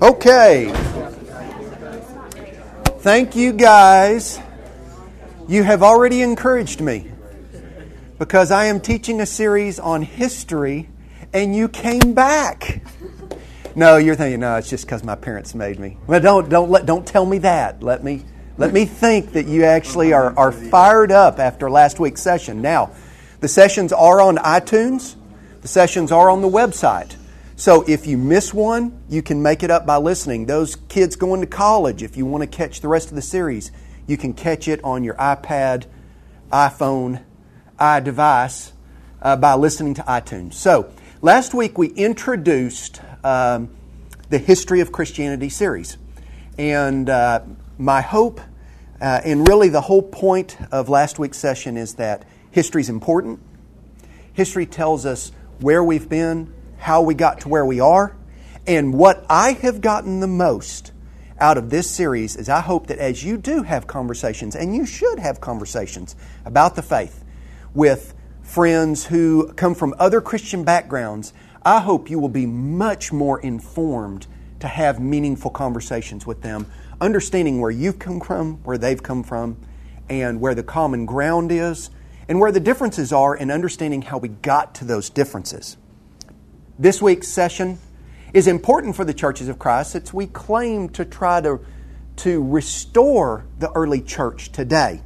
Okay. Thank you guys. You have already encouraged me because I am teaching a series on history and you came back. No, you're thinking, no, it's just because my parents made me. Well, don't, don't, let, don't tell me that. Let me, let me think that you actually are, are fired up after last week's session. Now, the sessions are on iTunes, the sessions are on the website. So if you miss one, you can make it up by listening. Those kids going to college, if you want to catch the rest of the series, you can catch it on your iPad, iPhone, iDevice uh, by listening to iTunes. So last week we introduced um, the History of Christianity series. And uh, my hope, uh, and really the whole point of last week's session, is that history is important. History tells us where we've been, how we got to where we are. And what I have gotten the most out of this series is I hope that as you do have conversations, and you should have conversations about the faith with friends who come from other Christian backgrounds, I hope you will be much more informed to have meaningful conversations with them, understanding where you've come from, where they've come from, and where the common ground is, and where the differences are, and understanding how we got to those differences. This week's session is important for the churches of Christ. We claim to try to, to restore the early church today.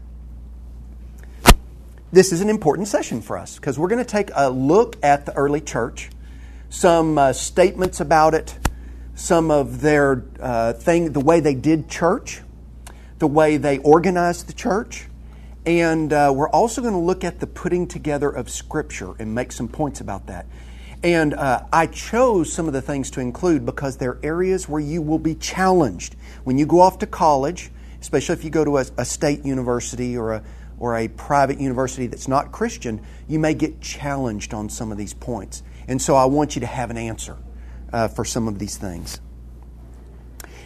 This is an important session for us because we're going to take a look at the early church, some uh, statements about it, some of their uh, thing, the way they did church, the way they organized the church, and uh, we're also going to look at the putting together of Scripture and make some points about that. And uh, I chose some of the things to include because they're areas where you will be challenged. When you go off to college, especially if you go to a, a state university or a, or a private university that's not Christian, you may get challenged on some of these points. And so I want you to have an answer uh, for some of these things.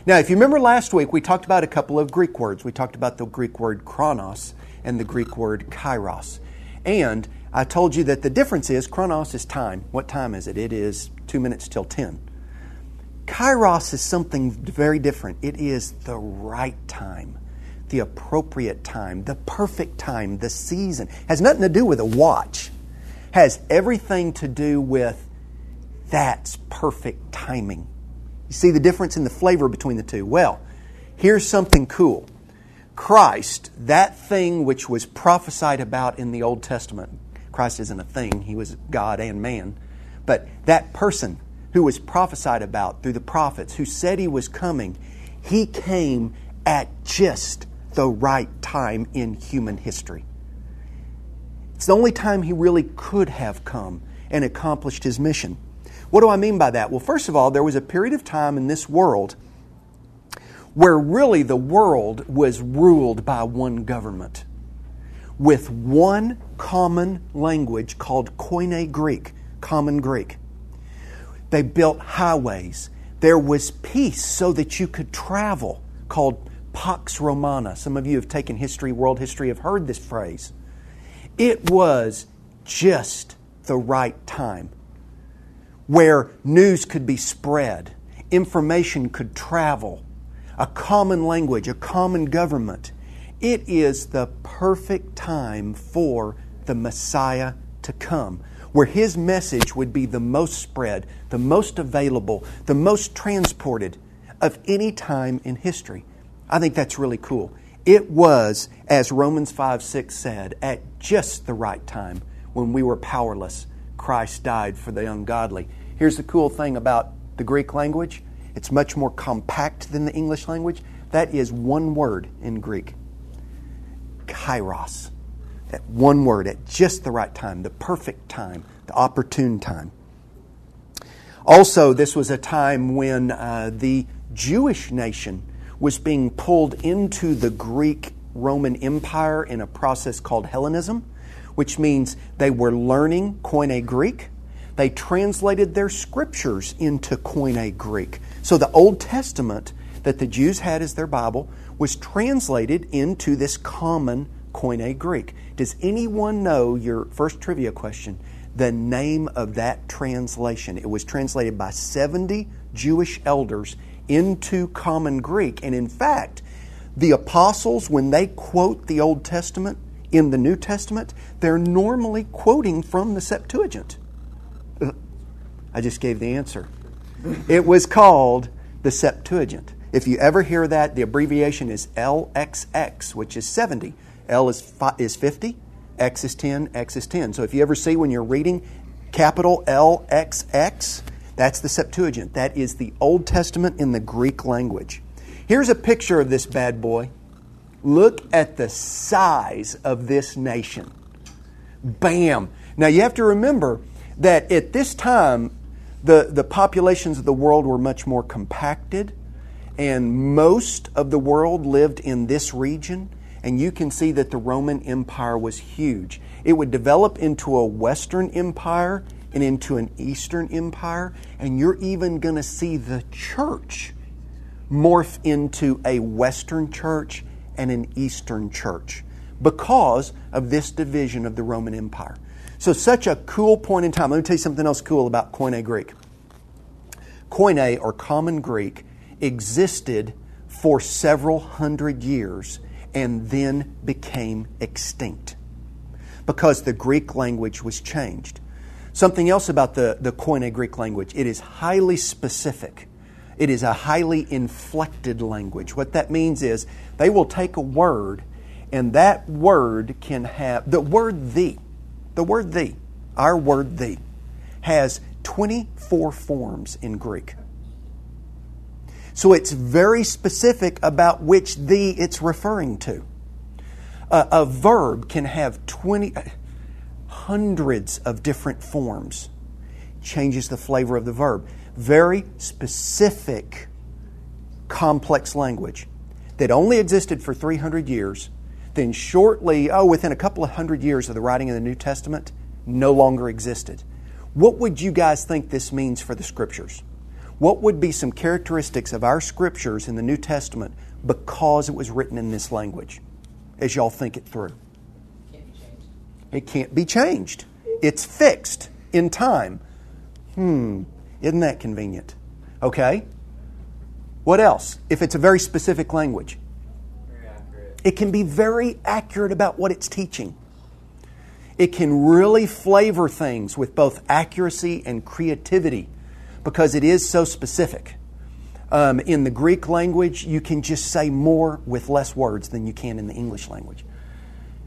Now, if you remember last week, we talked about a couple of Greek words. We talked about the Greek word chronos and the Greek word kairos. And I told you that the difference is chronos is time. What time is it? It is two minutes till 10. Kairos is something very different. It is the right time, the appropriate time, the perfect time, the season. Has nothing to do with a watch. Has everything to do with that's perfect timing. You see the difference in the flavor between the two? Well, here's something cool. Christ, that thing which was prophesied about in the Old Testament, Christ isn't a thing, he was God and man. But that person who was prophesied about through the prophets, who said he was coming, he came at just the right time in human history. It's the only time he really could have come and accomplished his mission. What do I mean by that? Well, first of all, there was a period of time in this world where really the world was ruled by one government with one common language called Koine Greek, common Greek. They built highways. There was peace so that you could travel, called Pax Romana. Some of you have taken history, world history, have heard this phrase. It was just the right time where news could be spread, information could travel, a common language, a common government. It is the perfect time for the Messiah to come, where his message would be the most spread, the most available, the most transported of any time in history. I think that's really cool. It was, as Romans 5 6 said, at just the right time when we were powerless, Christ died for the ungodly. Here's the cool thing about the Greek language it's much more compact than the English language. That is one word in Greek kairos. That one word at just the right time, the perfect time, the opportune time. Also, this was a time when uh, the Jewish nation was being pulled into the Greek Roman Empire in a process called Hellenism, which means they were learning Koine Greek. They translated their scriptures into Koine Greek. So the Old Testament that the Jews had as their Bible was translated into this common Koine Greek. Does anyone know your first trivia question? the name of that translation. It was translated by 70 Jewish elders into common Greek. And in fact, the apostles, when they quote the Old Testament in the New Testament, they're normally quoting from the Septuagint. I just gave the answer. It was called the Septuagint. If you ever hear that, the abbreviation is LXX, which is 70. L is, is 50, X is 10, X is 10. So if you ever see when you're reading capital LXX, that's the Septuagint. That is the Old Testament in the Greek language. Here's a picture of this bad boy. Look at the size of this nation. Bam. Now you have to remember that at this time, the, the populations of the world were much more compacted, and most of the world lived in this region. And you can see that the Roman Empire was huge. It would develop into a Western Empire and into an Eastern Empire, and you're even going to see the church morph into a Western church and an Eastern church because of this division of the Roman Empire. So, such a cool point in time. Let me tell you something else cool about Koine Greek. Koine, or Common Greek, existed for several hundred years and then became extinct because the Greek language was changed. Something else about the, the Koine Greek language it is highly specific. It is a highly inflected language. What that means is they will take a word, and that word can have the word the the word the, our word the, has 24 forms in Greek. So it's very specific about which the it's referring to. A, a verb can have 20, hundreds of different forms. Changes the flavor of the verb. Very specific, complex language that only existed for 300 years then shortly, oh, within a couple of hundred years of the writing of the New Testament, no longer existed. What would you guys think this means for the Scriptures? What would be some characteristics of our Scriptures in the New Testament because it was written in this language as y'all think it through? It can't be changed. It's fixed in time. Hmm, isn't that convenient? Okay. What else? If it's a very specific language, it can be very accurate about what it's teaching. It can really flavor things with both accuracy and creativity because it is so specific. Um, in the Greek language, you can just say more with less words than you can in the English language.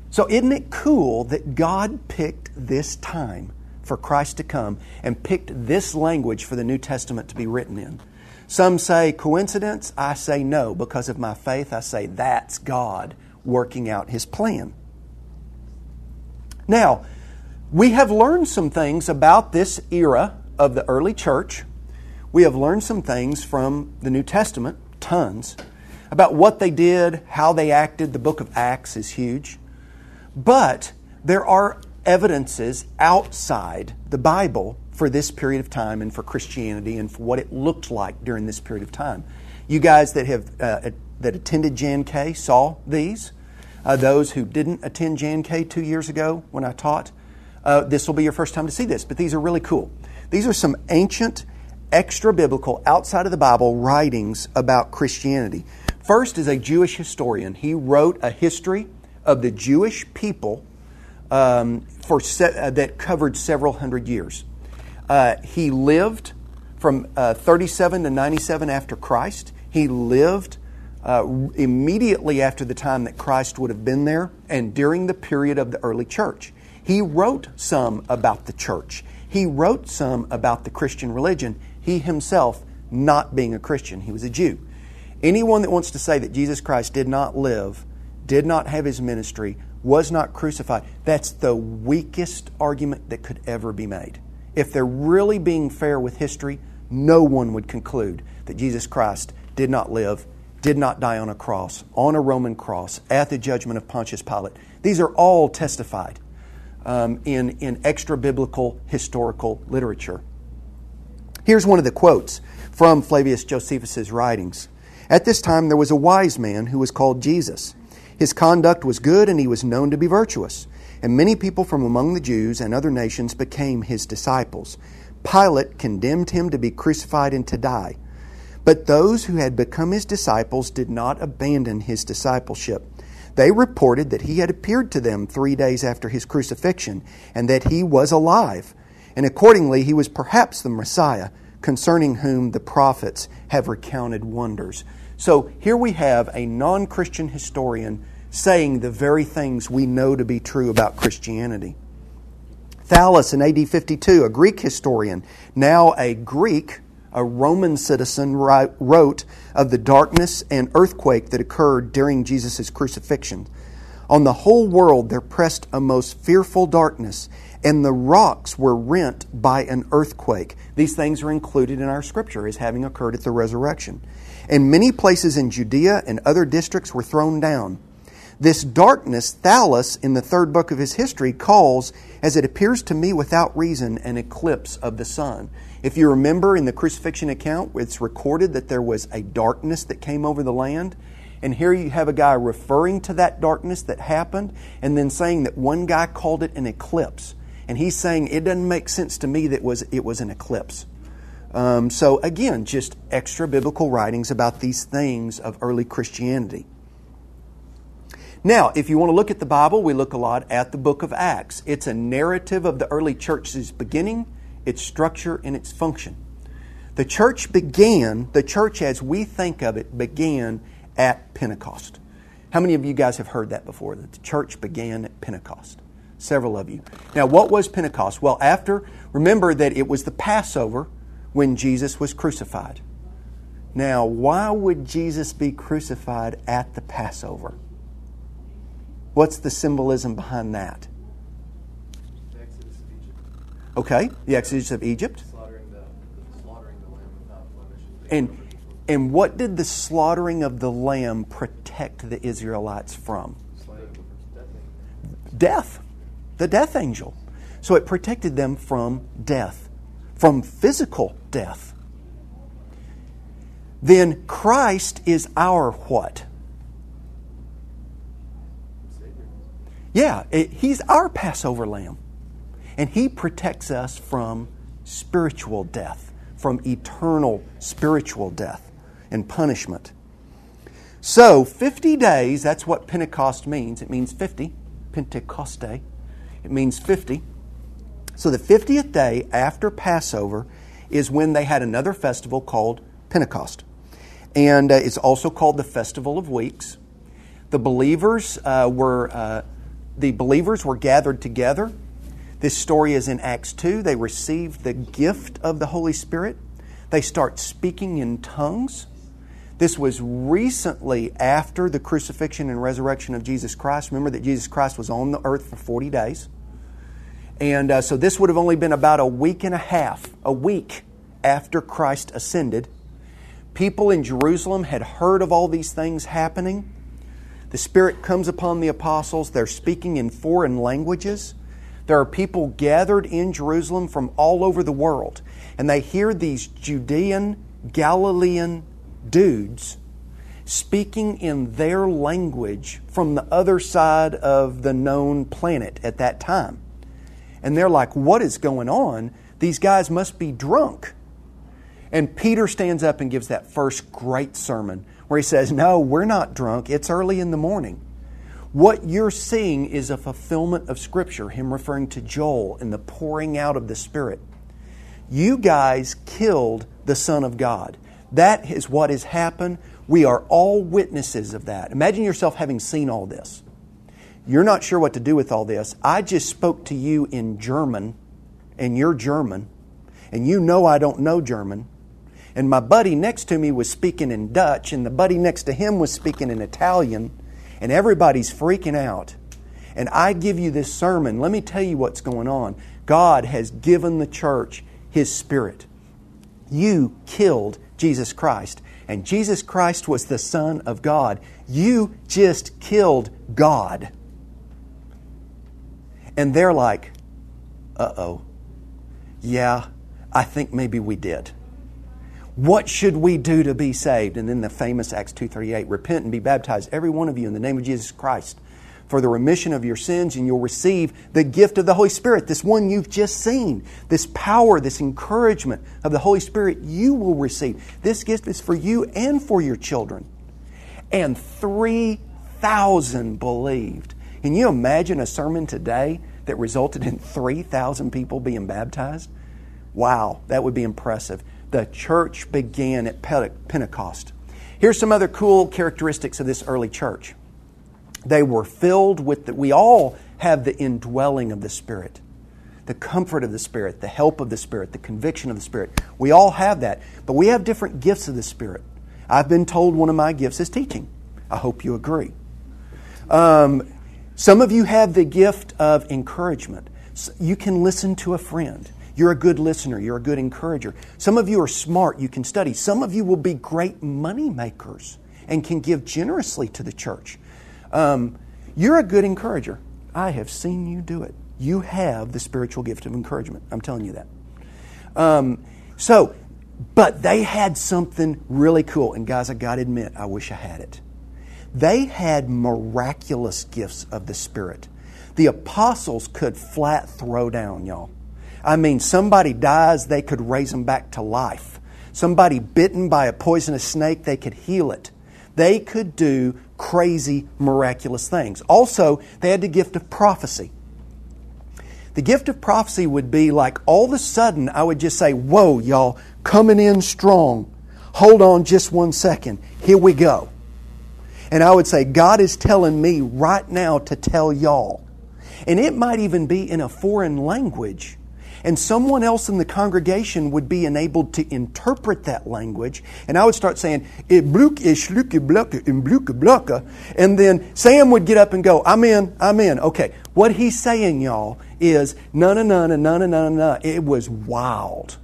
So, isn't it cool that God picked this time for Christ to come and picked this language for the New Testament to be written in? Some say coincidence. I say no. Because of my faith, I say that's God working out His plan. Now, we have learned some things about this era of the early church. We have learned some things from the New Testament, tons, about what they did, how they acted. The book of Acts is huge. But there are evidences outside the Bible for this period of time and for Christianity and for what it looked like during this period of time. You guys that have uh, that attended Jan K saw these. Uh, those who didn't attend Jan K two years ago when I taught, uh, this will be your first time to see this. But these are really cool. These are some ancient, extra biblical, outside of the Bible writings about Christianity. First is a Jewish historian. He wrote a history of the Jewish people um, for se- uh, that covered several hundred years. Uh, he lived from uh, 37 to 97 after Christ. He lived uh, immediately after the time that Christ would have been there and during the period of the early church. He wrote some about the church. He wrote some about the Christian religion. He himself, not being a Christian, he was a Jew. Anyone that wants to say that Jesus Christ did not live, did not have his ministry, was not crucified, that's the weakest argument that could ever be made. If they're really being fair with history, no one would conclude that Jesus Christ did not live, did not die on a cross, on a Roman cross, at the judgment of Pontius Pilate. These are all testified um, in, in extra biblical historical literature. Here's one of the quotes from Flavius Josephus' writings. At this time, there was a wise man who was called Jesus. His conduct was good, and he was known to be virtuous. and many people from among the Jews and other nations became his disciples. Pilate condemned him to be crucified and to die. But those who had become his disciples did not abandon his discipleship. They reported that he had appeared to them three days after his crucifixion and that he was alive. And accordingly, he was perhaps the Messiah, concerning whom the prophets have recounted wonders. So here we have a non Christian historian saying the very things we know to be true about Christianity. Thallus in AD 52, a Greek historian, now a Greek, a Roman citizen, wrote of the darkness and earthquake that occurred during Jesus' crucifixion. On the whole world there pressed a most fearful darkness, and the rocks were rent by an earthquake. These things are included in our scripture as having occurred at the resurrection. And many places in Judea and other districts were thrown down. This darkness, Thallus, in the third book of his history, calls, as it appears to me without reason, an eclipse of the sun. If you remember in the crucifixion account, it's recorded that there was a darkness that came over the land. And here you have a guy referring to that darkness that happened and then saying that one guy called it an eclipse. And he's saying it doesn't make sense to me that was, it was an eclipse. Um, so, again, just extra biblical writings about these things of early Christianity. Now, if you want to look at the Bible, we look a lot at the book of Acts. It's a narrative of the early church's beginning, its structure, and its function. The church began, the church as we think of it, began at Pentecost. How many of you guys have heard that before? That the church began at Pentecost? Several of you. Now, what was Pentecost? Well, after, remember that it was the Passover when Jesus was crucified. Now, why would Jesus be crucified at the Passover? What's the symbolism behind that? The Exodus of Egypt. Okay, the Exodus of Egypt. Slaughtering the, the slaughtering the lamb without blemish. And and what did the slaughtering of the lamb protect the Israelites from? Death. The death angel. So it protected them from death, from physical death. Then Christ is our what? Yeah, it, he's our Passover lamb. And he protects us from spiritual death, from eternal spiritual death and punishment. So, 50 days, that's what Pentecost means. It means 50, Pentecoste. It means 50. So, the 50th day after Passover is when they had another festival called Pentecost. And uh, it's also called the Festival of Weeks. The believers uh, were. Uh, the believers were gathered together. This story is in Acts 2. They received the gift of the Holy Spirit. They start speaking in tongues. This was recently after the crucifixion and resurrection of Jesus Christ. Remember that Jesus Christ was on the earth for 40 days. And uh, so this would have only been about a week and a half, a week after Christ ascended. People in Jerusalem had heard of all these things happening. The Spirit comes upon the apostles. They're speaking in foreign languages. There are people gathered in Jerusalem from all over the world, and they hear these Judean, Galilean dudes speaking in their language from the other side of the known planet at that time. And they're like, What is going on? These guys must be drunk. And Peter stands up and gives that first great sermon where he says, No, we're not drunk. It's early in the morning. What you're seeing is a fulfillment of Scripture, him referring to Joel and the pouring out of the Spirit. You guys killed the Son of God. That is what has happened. We are all witnesses of that. Imagine yourself having seen all this. You're not sure what to do with all this. I just spoke to you in German, and you're German, and you know I don't know German and my buddy next to me was speaking in Dutch, and the buddy next to him was speaking in Italian, and everybody's freaking out. And I give you this sermon. Let me tell you what's going on. God has given the church His Spirit. You killed Jesus Christ, and Jesus Christ was the Son of God. You just killed God. And they're like, uh oh. Yeah, I think maybe we did. What should we do to be saved? And then the famous Acts 2:38, repent and be baptized every one of you in the name of Jesus Christ for the remission of your sins, and you'll receive the gift of the Holy Spirit, this one you've just seen, this power, this encouragement of the Holy Spirit you will receive. This gift is for you and for your children. And 3,000 believed. Can you imagine a sermon today that resulted in 3,000 people being baptized? Wow, that would be impressive. The church began at Pentecost. Here's some other cool characteristics of this early church. They were filled with the, we all have the indwelling of the Spirit, the comfort of the Spirit, the help of the Spirit, the conviction of the Spirit. We all have that, but we have different gifts of the Spirit. I've been told one of my gifts is teaching. I hope you agree. Um, some of you have the gift of encouragement. You can listen to a friend. You're a good listener. You're a good encourager. Some of you are smart. You can study. Some of you will be great money makers and can give generously to the church. Um, you're a good encourager. I have seen you do it. You have the spiritual gift of encouragement. I'm telling you that. Um, so, but they had something really cool. And guys, I got to admit, I wish I had it. They had miraculous gifts of the Spirit. The apostles could flat throw down, y'all. I mean, somebody dies, they could raise them back to life. Somebody bitten by a poisonous snake, they could heal it. They could do crazy, miraculous things. Also, they had the gift of prophecy. The gift of prophecy would be like all of a sudden I would just say, Whoa, y'all, coming in strong. Hold on just one second. Here we go. And I would say, God is telling me right now to tell y'all. And it might even be in a foreign language and someone else in the congregation would be enabled to interpret that language. And I would start saying, and then Sam would get up and go, I'm in, I'm in. Okay, what he's saying, y'all, is no, no, no, no, no, no, no. It was wild.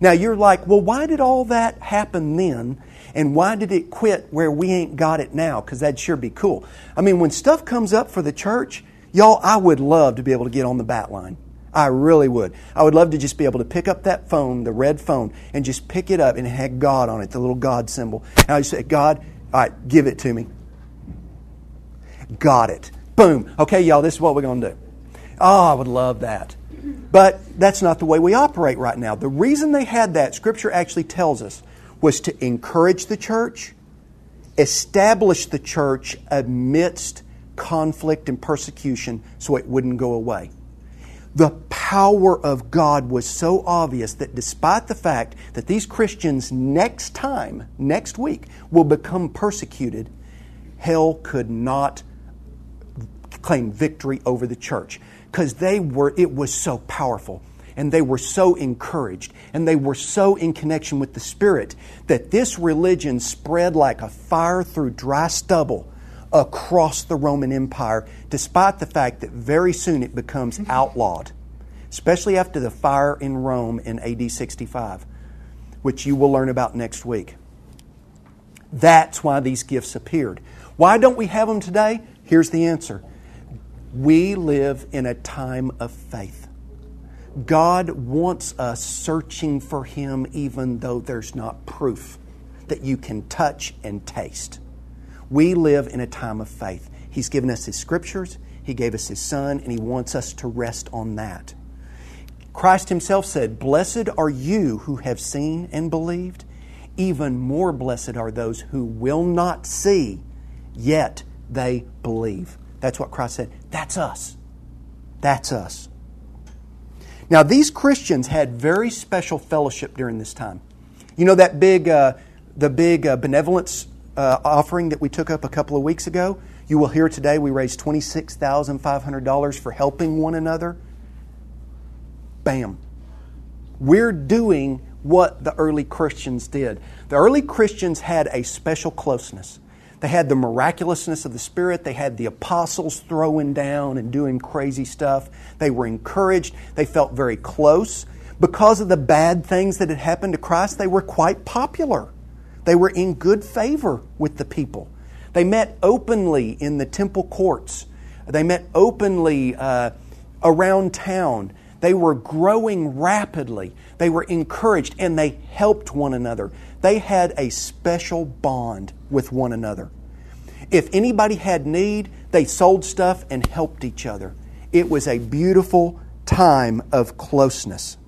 Now you're like, well, why did all that happen then? And why did it quit where we ain't got it now? Because that'd sure be cool. I mean, when stuff comes up for the church, y'all, I would love to be able to get on the bat line. I really would. I would love to just be able to pick up that phone, the red phone, and just pick it up and it had God on it, the little God symbol. And I would say, God, all right, give it to me. Got it. Boom. Okay, y'all, this is what we're going to do. Oh, I would love that. But that's not the way we operate right now. The reason they had that, Scripture actually tells us, was to encourage the church, establish the church amidst conflict and persecution so it wouldn't go away. The power of God was so obvious that despite the fact that these Christians next time, next week, will become persecuted, hell could not claim victory over the church. Because they were it was so powerful and they were so encouraged and they were so in connection with the Spirit that this religion spread like a fire through dry stubble across the Roman Empire, despite the fact that very soon it becomes mm-hmm. outlawed, especially after the fire in Rome in AD 65, which you will learn about next week. That's why these gifts appeared. Why don't we have them today? Here's the answer. We live in a time of faith. God wants us searching for Him even though there's not proof that you can touch and taste. We live in a time of faith. He's given us His scriptures, He gave us His Son, and He wants us to rest on that. Christ Himself said, Blessed are you who have seen and believed. Even more blessed are those who will not see, yet they believe. That's what Christ said. That's us. That's us. Now, these Christians had very special fellowship during this time. You know that big, uh, the big uh, benevolence uh, offering that we took up a couple of weeks ago? You will hear today we raised $26,500 for helping one another. Bam. We're doing what the early Christians did. The early Christians had a special closeness. They had the miraculousness of the Spirit. They had the apostles throwing down and doing crazy stuff. They were encouraged. They felt very close. Because of the bad things that had happened to Christ, they were quite popular. They were in good favor with the people. They met openly in the temple courts. They met openly uh, around town. They were growing rapidly. They were encouraged and they helped one another. They had a special bond with one another. If anybody had need, they sold stuff and helped each other. It was a beautiful time of closeness.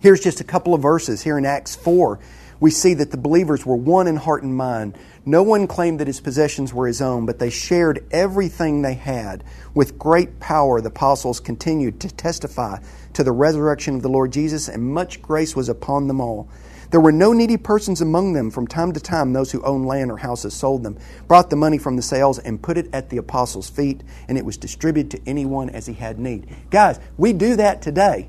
Here's just a couple of verses here in Acts 4. We see that the believers were one in heart and mind. No one claimed that his possessions were his own, but they shared everything they had. With great power, the apostles continued to testify to the resurrection of the Lord Jesus, and much grace was upon them all. There were no needy persons among them. From time to time, those who owned land or houses sold them, brought the money from the sales, and put it at the apostles' feet, and it was distributed to anyone as he had need. Guys, we do that today.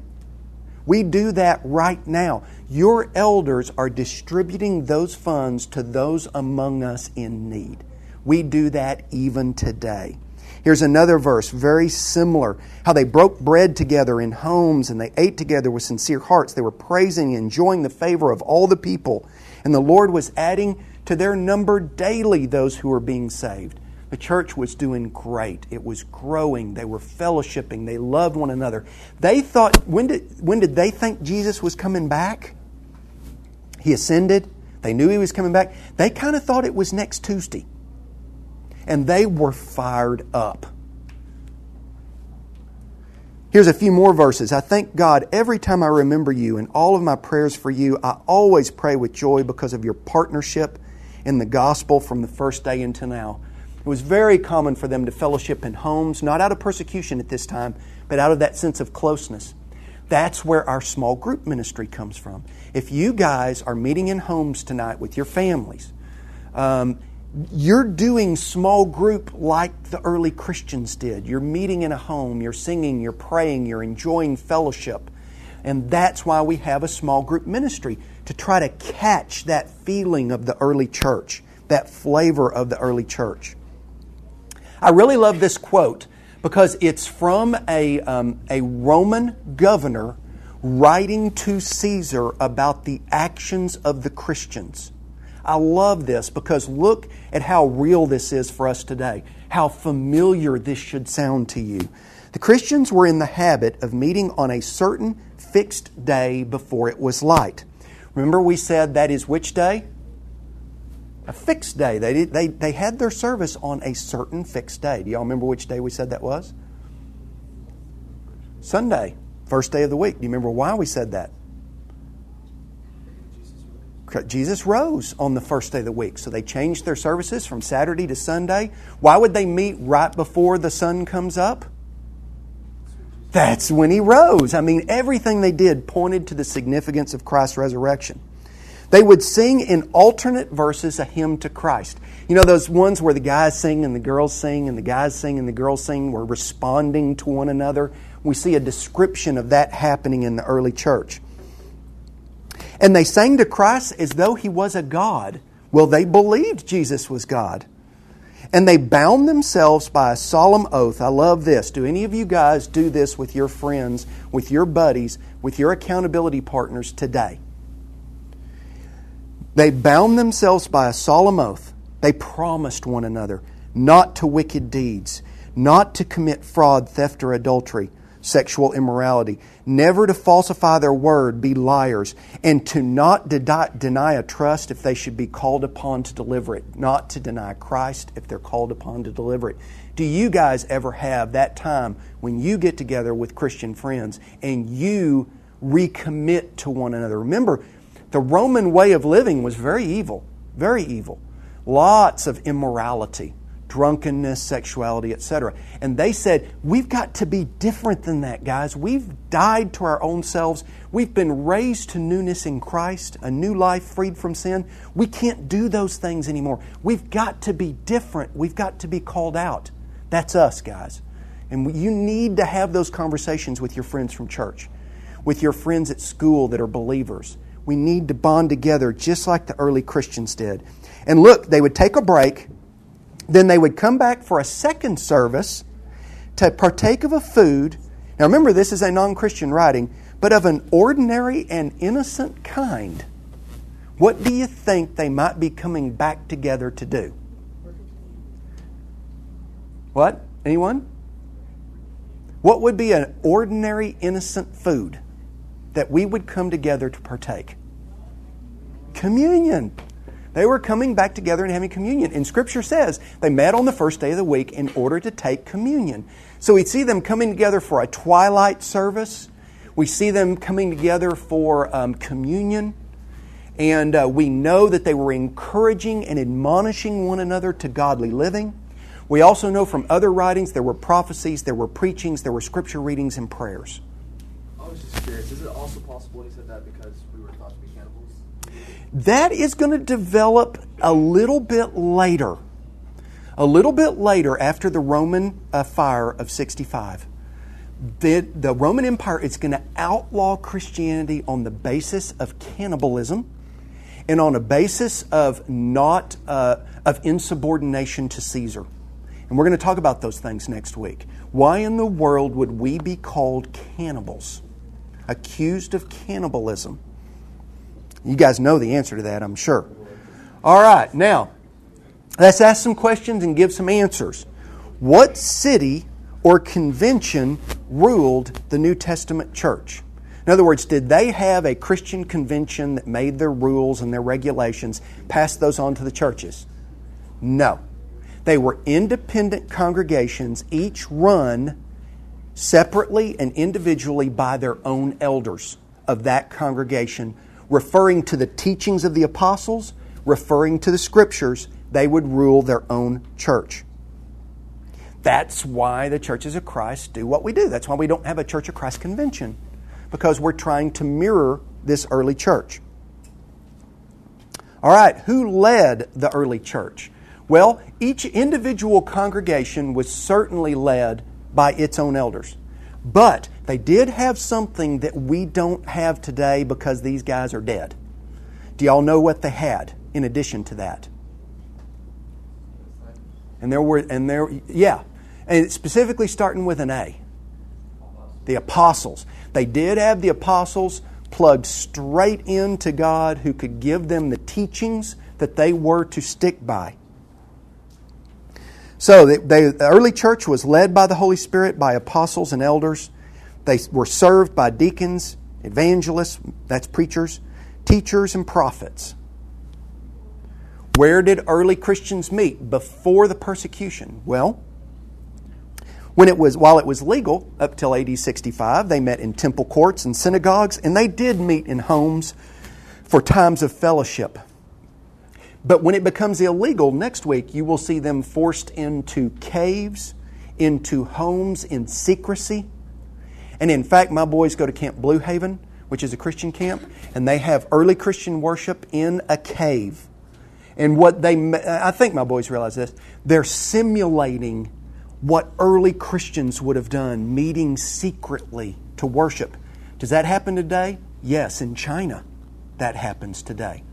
We do that right now. Your elders are distributing those funds to those among us in need. We do that even today. Here's another verse, very similar. How they broke bread together in homes and they ate together with sincere hearts. They were praising and enjoying the favor of all the people. And the Lord was adding to their number daily those who were being saved. The church was doing great. It was growing. They were fellowshipping. They loved one another. They thought, when did, when did they think Jesus was coming back? He ascended. They knew he was coming back. They kind of thought it was next Tuesday. And they were fired up. Here's a few more verses. I thank God every time I remember you and all of my prayers for you. I always pray with joy because of your partnership in the gospel from the first day until now. It was very common for them to fellowship in homes, not out of persecution at this time, but out of that sense of closeness. That's where our small group ministry comes from. If you guys are meeting in homes tonight with your families, um, you're doing small group like the early Christians did. You're meeting in a home, you're singing, you're praying, you're enjoying fellowship. And that's why we have a small group ministry to try to catch that feeling of the early church, that flavor of the early church. I really love this quote because it's from a, um, a Roman governor writing to Caesar about the actions of the Christians. I love this because look at how real this is for us today, how familiar this should sound to you. The Christians were in the habit of meeting on a certain fixed day before it was light. Remember, we said that is which day? A fixed day. They, they, they had their service on a certain fixed day. Do y'all remember which day we said that was? Sunday, first day of the week. Do you remember why we said that? Jesus rose on the first day of the week. So they changed their services from Saturday to Sunday. Why would they meet right before the sun comes up? That's when he rose. I mean, everything they did pointed to the significance of Christ's resurrection. They would sing in alternate verses a hymn to Christ. You know those ones where the guys sing and the girls sing and the guys sing and the girls sing were responding to one another? We see a description of that happening in the early church. And they sang to Christ as though he was a God. Well, they believed Jesus was God. And they bound themselves by a solemn oath. I love this. Do any of you guys do this with your friends, with your buddies, with your accountability partners today? They bound themselves by a solemn oath. They promised one another not to wicked deeds, not to commit fraud, theft, or adultery, sexual immorality, never to falsify their word, be liars, and to not de- deny a trust if they should be called upon to deliver it, not to deny Christ if they're called upon to deliver it. Do you guys ever have that time when you get together with Christian friends and you recommit to one another? Remember, the Roman way of living was very evil, very evil. Lots of immorality, drunkenness, sexuality, etc. And they said, We've got to be different than that, guys. We've died to our own selves. We've been raised to newness in Christ, a new life freed from sin. We can't do those things anymore. We've got to be different. We've got to be called out. That's us, guys. And you need to have those conversations with your friends from church, with your friends at school that are believers we need to bond together just like the early Christians did. And look, they would take a break, then they would come back for a second service to partake of a food. Now remember, this is a non Christian writing, but of an ordinary and innocent kind. What do you think they might be coming back together to do? What? Anyone? What would be an ordinary, innocent food? That we would come together to partake. Communion. They were coming back together and having communion. And Scripture says they met on the first day of the week in order to take communion. So we see them coming together for a twilight service. We see them coming together for um, communion. And uh, we know that they were encouraging and admonishing one another to godly living. We also know from other writings there were prophecies, there were preachings, there were scripture readings, and prayers. Is it also possible he said that because we were thought to be cannibals? That is going to develop a little bit later. A little bit later, after the Roman uh, fire of 65, the, the Roman Empire is going to outlaw Christianity on the basis of cannibalism and on a basis of not uh, of insubordination to Caesar. And we're going to talk about those things next week. Why in the world would we be called cannibals? Accused of cannibalism? You guys know the answer to that, I'm sure. All right, now, let's ask some questions and give some answers. What city or convention ruled the New Testament church? In other words, did they have a Christian convention that made their rules and their regulations, passed those on to the churches? No. They were independent congregations, each run separately and individually by their own elders of that congregation, referring to the teachings of the apostles, referring to the scriptures. They would rule their own church. That's why the churches of Christ do what we do. That's why we don't have a Church of Christ convention, because we're trying to mirror this early church. All right, who led the early church? Well, each individual congregation was certainly led by its own elders. But they did have something that we don't have today because these guys are dead. Do y'all know what they had in addition to that? And there were, and there, yeah, and specifically starting with an A. The apostles. They did have the apostles plugged straight into God who could give them the teachings that they were to stick by. So they, they, the early church was led by the Holy Spirit, by apostles and elders. They were served by deacons, evangelists, that's preachers, teachers, and prophets. Where did early Christians meet before the persecution? Well, when it was while it was legal up till AD 65, they met in temple courts and synagogues, and they did meet in homes for times of fellowship. But when it becomes illegal next week, you will see them forced into caves, into homes in secrecy. And in fact, my boys go to Camp Blue Haven, which is a Christian camp, and they have early Christian worship in a cave. And what they, I think my boys realize this, they're simulating what early Christians would have done, meeting secretly to worship. Does that happen today? Yes, in China, that happens today.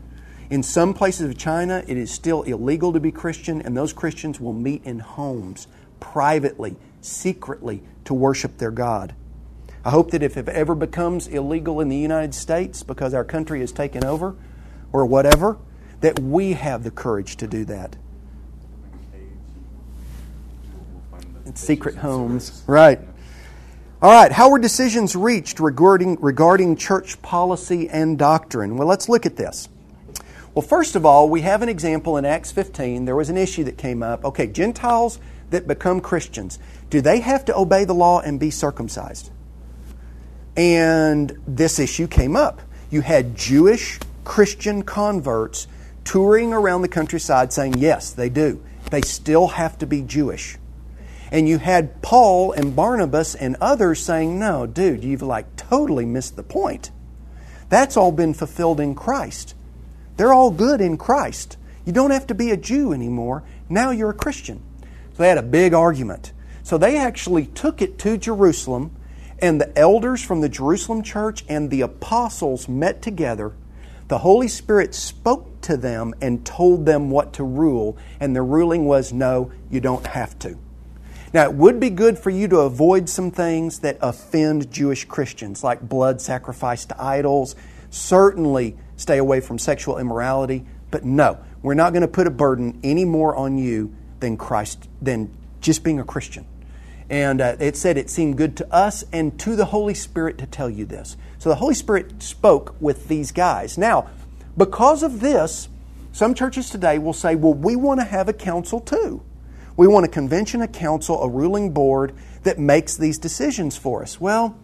In some places of China, it is still illegal to be Christian, and those Christians will meet in homes, privately, secretly, to worship their God. I hope that if it ever becomes illegal in the United States because our country is taken over or whatever, that we have the courage to do that. In secret homes. Right. All right, how were decisions reached regarding, regarding church policy and doctrine? Well, let's look at this. Well, first of all, we have an example in Acts 15. There was an issue that came up. Okay, Gentiles that become Christians, do they have to obey the law and be circumcised? And this issue came up. You had Jewish Christian converts touring around the countryside saying, yes, they do. They still have to be Jewish. And you had Paul and Barnabas and others saying, no, dude, you've like totally missed the point. That's all been fulfilled in Christ. They're all good in Christ. You don't have to be a Jew anymore. Now you're a Christian. So they had a big argument. So they actually took it to Jerusalem, and the elders from the Jerusalem church and the apostles met together. The Holy Spirit spoke to them and told them what to rule, and the ruling was no, you don't have to. Now, it would be good for you to avoid some things that offend Jewish Christians, like blood sacrifice to idols. Certainly, stay away from sexual immorality. But no, we're not going to put a burden any more on you than Christ, than just being a Christian. And uh, it said it seemed good to us and to the Holy Spirit to tell you this. So the Holy Spirit spoke with these guys. Now, because of this, Some churches today will say, well, we want to have a council too. We want a convention, a council, a ruling board that makes these decisions for us. Well,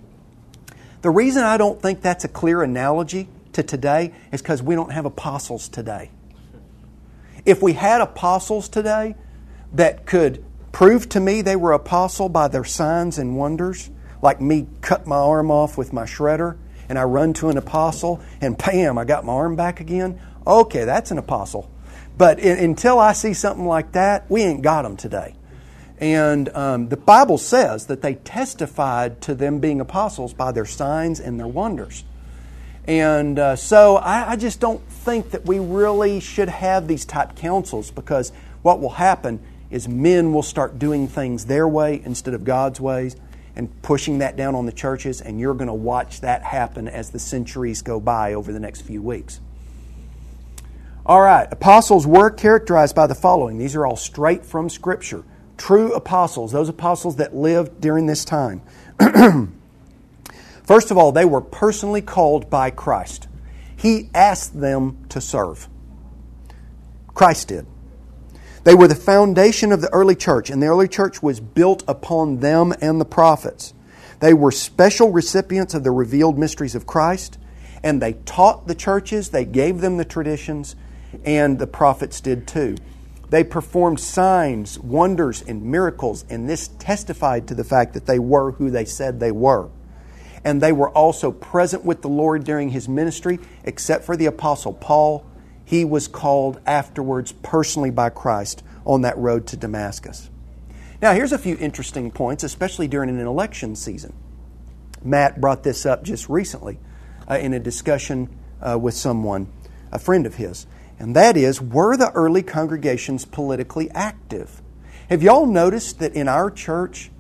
the reason I don't think that's a clear analogy to today is because we don't have apostles today. If we had apostles today that could prove to me they were apostle by their signs and wonders, like me cut my arm off with my shredder and I run to an apostle and bam, I got my arm back again. Okay, that's an apostle. But in, until I see something like that, we ain't got them today. And um, the Bible says that they testified to them being apostles by their signs and their wonders. And uh, so I, I just don't think that we really should have these type councils because what will happen is men will start doing things their way instead of God's ways and pushing that down on the churches, and you're going to watch that happen as the centuries go by over the next few weeks. All right, apostles were characterized by the following. These are all straight from Scripture. True apostles, those apostles that lived during this time. First of all, they were personally called by Christ. He asked them to serve. Christ did. They were the foundation of the early church, and the early church was built upon them and the prophets. They were special recipients of the revealed mysteries of Christ, and they taught the churches, they gave them the traditions, and the prophets did too. They performed signs, wonders, and miracles, and this testified to the fact that they were who they said they were. And they were also present with the Lord during his ministry, except for the Apostle Paul. He was called afterwards personally by Christ on that road to Damascus. Now, here's a few interesting points, especially during an election season. Matt brought this up just recently uh, in a discussion uh, with someone, a friend of his and that is were the early congregations politically active? Have y'all noticed that in our church,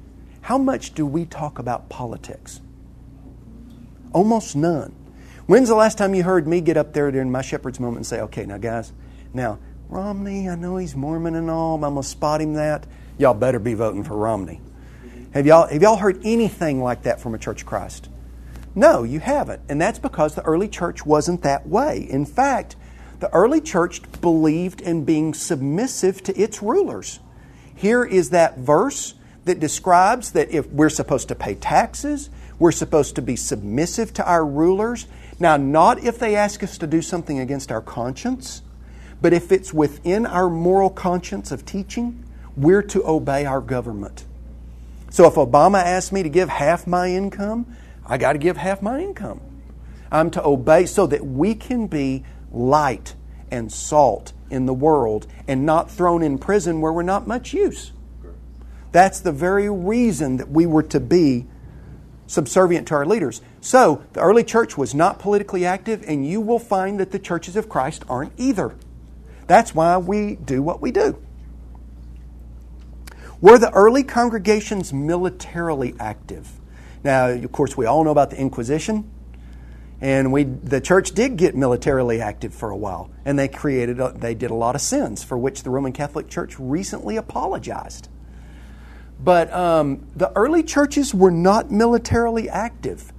how much do we talk about politics? Almost none. When's the last time you heard me get up there during my shepherd's moment and say, okay, now, guys, now, Romney, I know he's Mormon and all, but I'm going to spot him that. Y'all better be voting for Romney. Have y'all, have y'all heard anything like that from a Church of Christ? No, you haven't. And that's because the early church wasn't that way. In fact, the early church believed in being submissive to its rulers. Here is that verse that describes that if we're supposed to pay taxes, we're supposed to be submissive to our rulers. Now, not if they ask us to do something against our conscience, but if it's within our moral conscience of teaching, we're to obey our government. So if Obama asks me to give half my income, I got to give half my income. I'm to obey so that we can be light and salt in the world and not thrown in prison where we're not much use. That's the very reason that we were to be subservient to our leaders. So, the early church was not politically active, and you will find that the churches of Christ aren't either. That's why we do what we do. Were the early congregations militarily active? Now, of course, we all know about the Inquisition. And we, the church did get militarily active for a while, and they created, a, they did a lot of sins for which the Roman Catholic Church recently apologized. But um, the early churches were not militarily active.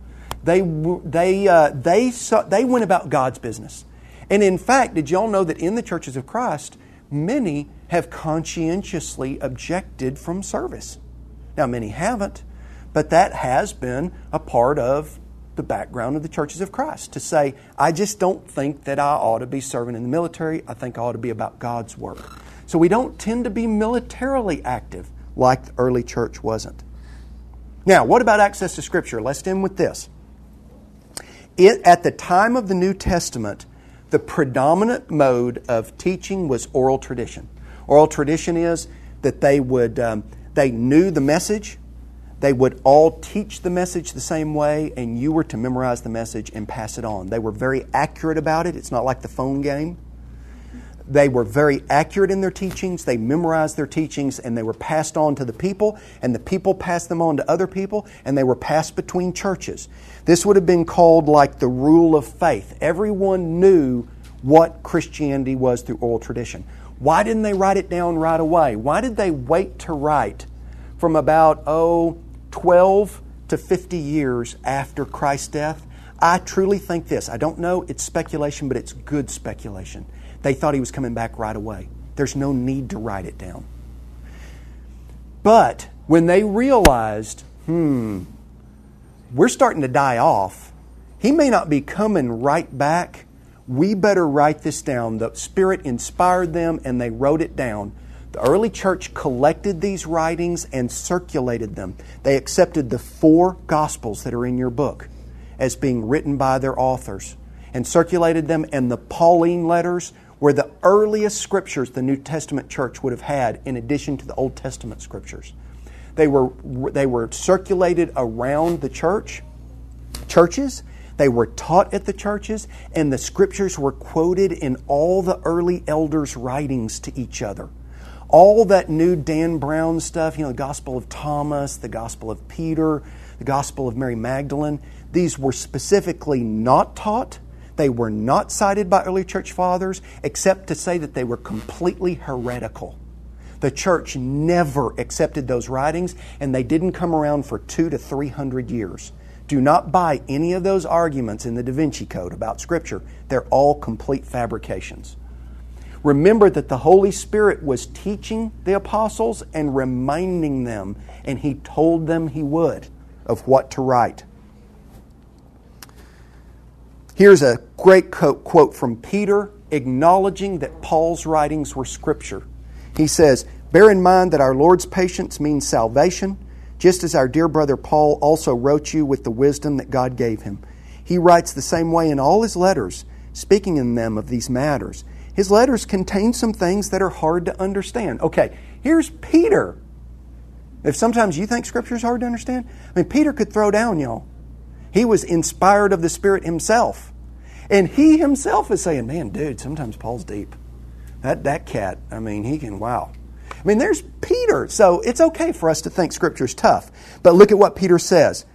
They, they, uh, they, saw, they went about God's business. And in fact, did y'all know that in the churches of Christ, many have conscientiously objected from service? Now, many haven't, but that has been a part of the background of the churches of Christ to say, I just don't think that I ought to be serving in the military. I think I ought to be about God's work. So we don't tend to be militarily active like the early church wasn't. Now, what about access to Scripture? Let's end with this. It, at the time of the New Testament, the predominant mode of teaching was oral tradition. Oral tradition is that they would um, they knew the message, they would all teach the message the same way, and you were to memorize the message and pass it on. They were very accurate about it. It's not like the phone game. They were very accurate in their teachings. They memorized their teachings and they were passed on to the people, and the people passed them on to other people, and they were passed between churches. This would have been called like the rule of faith. Everyone knew what Christianity was through oral tradition. Why didn't they write it down right away? Why did they wait to write from about, oh, 12 to 50 years after Christ's death, I truly think this. I don't know, it's speculation, but it's good speculation. They thought he was coming back right away. There's no need to write it down. But when they realized, hmm, we're starting to die off, he may not be coming right back. We better write this down. The Spirit inspired them and they wrote it down. The early church collected these writings and circulated them. They accepted the four Gospels that are in your book as being written by their authors and circulated them, and the Pauline letters were the earliest scriptures the New Testament church would have had in addition to the Old Testament scriptures. They were, they were circulated around the church, churches. They were taught at the churches, and the scriptures were quoted in all the early elders' writings to each other. All that new Dan Brown stuff, you know, the Gospel of Thomas, the Gospel of Peter, the Gospel of Mary Magdalene, these were specifically not taught. They were not cited by early church fathers, except to say that they were completely heretical. The church never accepted those writings, and they didn't come around for two to three hundred years. Do not buy any of those arguments in the Da Vinci Code about Scripture. They're all complete fabrications. Remember that the Holy Spirit was teaching the apostles and reminding them, and He told them He would of what to write. Here's a great quote from Peter acknowledging that Paul's writings were Scripture. He says, Bear in mind that our Lord's patience means salvation, just as our dear brother Paul also wrote you with the wisdom that God gave him. He writes the same way in all his letters, speaking in them of these matters. His letters contain some things that are hard to understand. Okay, here's Peter. If sometimes you think Scripture is hard to understand, I mean, Peter could throw down, y'all. He was inspired of the Spirit himself. And he himself is saying, man, dude, sometimes Paul's deep. That, that cat, I mean, he can, wow. I mean, there's Peter. So it's okay for us to think Scripture's tough. But look at what Peter says.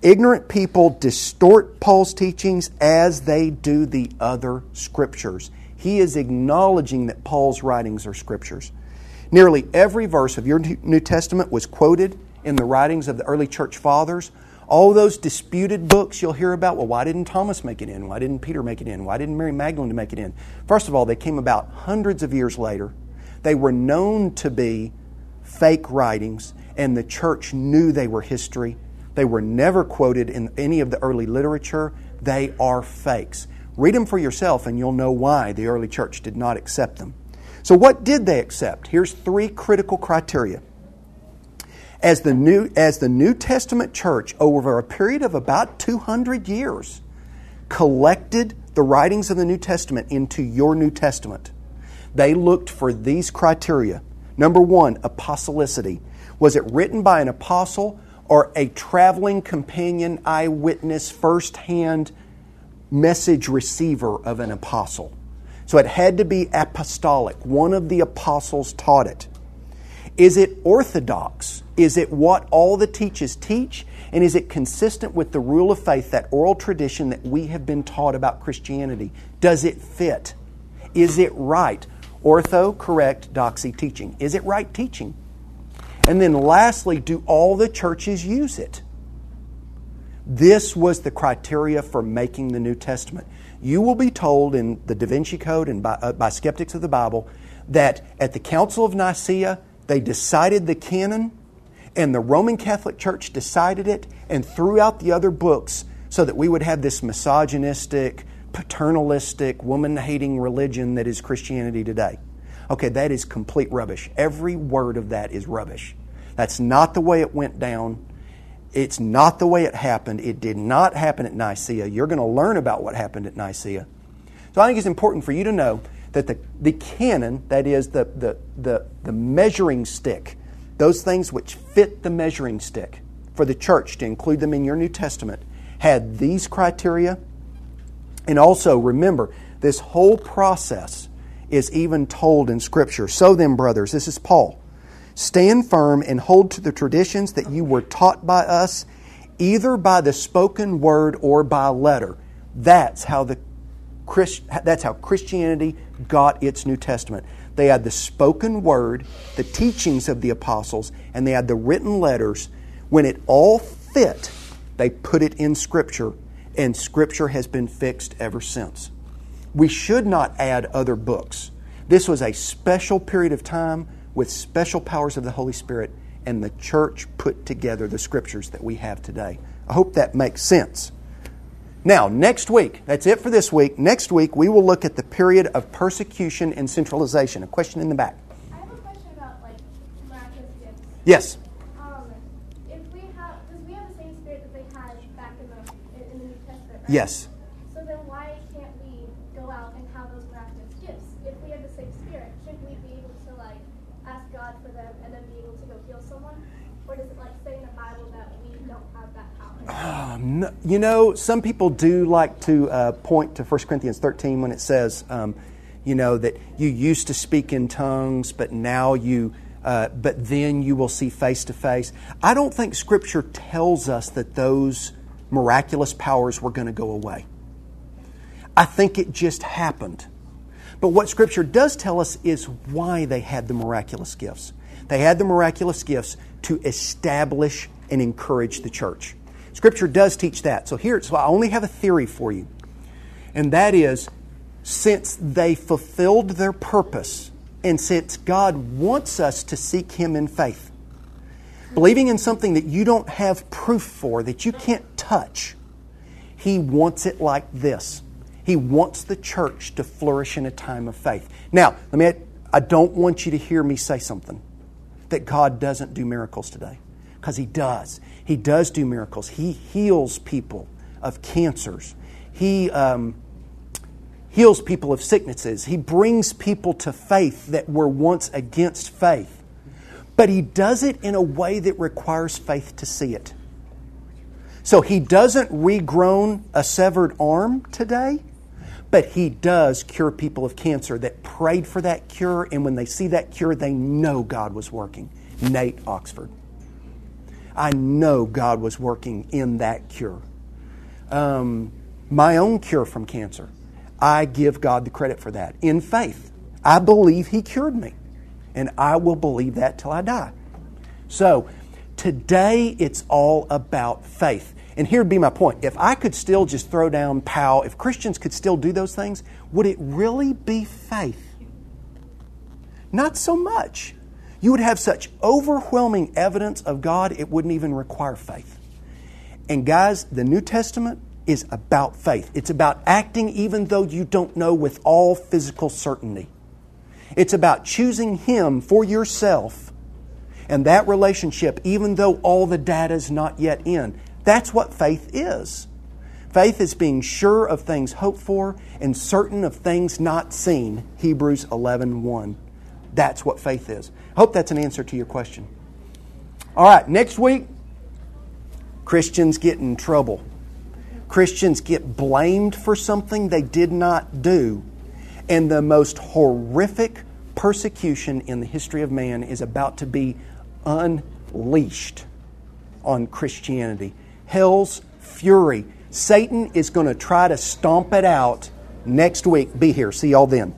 Ignorant people distort Paul's teachings as they do the other Scriptures. He is acknowledging that Paul's writings are Scriptures. Nearly every verse of your New Testament was quoted in the writings of the early church fathers all those disputed books you'll hear about, well, why didn't Thomas make it in? Why didn't Peter make it in? Why didn't Mary Magdalene make it in? First of all, they came about hundreds of years later. They were known to be fake writings, and the church knew they were history. They were never quoted in any of the early literature. They are fakes. Read them for yourself, and you'll know why the early church did not accept them. So, what did they accept? Here's three critical criteria as the New, as the New Testament church, over a period of about 200 years, collected the writings of the New Testament into your New Testament, they looked for these criteria. Number one, apostolicity. Was it written by an apostle or a traveling companion, eyewitness, firsthand message receiver of an apostle? So it had to be apostolic. One of the apostles taught it. Is it orthodox? Is it what all the teachers teach? And is it consistent with the rule of faith, that oral tradition that we have been taught about Christianity? Does it fit? Is it right? Ortho, correct, doxy teaching. Is it right teaching? And then lastly, do all the churches use it? This was the criteria for making the New Testament. You will be told in the Da Vinci Code and by, uh, by skeptics of the Bible that at the Council of Nicaea, they decided the canon, and the Roman Catholic Church decided it and threw out the other books so that we would have this misogynistic, paternalistic, woman hating religion that is Christianity today. Okay, that is complete rubbish. Every word of that is rubbish. That's not the way it went down. It's not the way it happened. It did not happen at Nicaea. You're going to learn about what happened at Nicaea. So I think it's important for you to know that the, the canon, that is the, the, the, the measuring stick, those things which fit the measuring stick for the church to include them in your New Testament, had these criteria. And also remember, this whole process is even told in Scripture. So then, brothers, this is Paul. Stand firm and hold to the traditions that you were taught by us, either by the spoken word or by letter. That's how the that's how Christianity got its New Testament. They had the spoken word, the teachings of the apostles, and they had the written letters. When it all fit, they put it in Scripture, and Scripture has been fixed ever since. We should not add other books. This was a special period of time with special powers of the Holy Spirit, and the church put together the scriptures that we have today. I hope that makes sense. Now, next week, that's it for this week. Next week, we will look at the period of persecution and centralization. A question in the back. I have a question about like miraculous gifts. Yes. Um, if we have, because we have the same spirit that they had back in the in the New Testament. Right? Yes. So then why can't we go out and have those miraculous gifts? If we have the same spirit, shouldn't we be able to like ask God for them and then be able to go heal someone? Or does it like say in the Bible that we don't have no- you know, some people do like to uh, point to 1 Corinthians 13 when it says, um, you know, that you used to speak in tongues, but now you, uh, but then you will see face to face. I don't think Scripture tells us that those miraculous powers were going to go away. I think it just happened. But what Scripture does tell us is why they had the miraculous gifts. They had the miraculous gifts to establish and encourage the church. Scripture does teach that. So here, so I only have a theory for you, and that is since they fulfilled their purpose, and since God wants us to seek Him in faith, believing in something that you don't have proof for, that you can't touch, He wants it like this. He wants the church to flourish in a time of faith. Now, let me I don't want you to hear me say something that God doesn't do miracles today because he does. He does do miracles. He heals people of cancers. He um, heals people of sicknesses. He brings people to faith that were once against faith. But he does it in a way that requires faith to see it. So he doesn't regrown a severed arm today, but he does cure people of cancer that prayed for that cure, and when they see that cure, they know God was working. Nate Oxford. I know God was working in that cure. Um, my own cure from cancer, I give God the credit for that in faith. I believe He cured me, and I will believe that till I die. So, today it's all about faith. And here'd be my point. If I could still just throw down pow, if Christians could still do those things, would it really be faith? Not so much. You would have such overwhelming evidence of God, it wouldn't even require faith. And guys, the New Testament is about faith. It's about acting even though you don't know with all physical certainty. It's about choosing Him for yourself and that relationship, even though all the data is not yet in. That's what faith is. Faith is being sure of things hoped for and certain of things not seen. Hebrews 11 1. That's what faith is. I hope that's an answer to your question. All right, next week, Christians get in trouble. Christians get blamed for something they did not do. And the most horrific persecution in the history of man is about to be unleashed on Christianity. Hell's fury. Satan is going to try to stomp it out next week. Be here. See y'all then.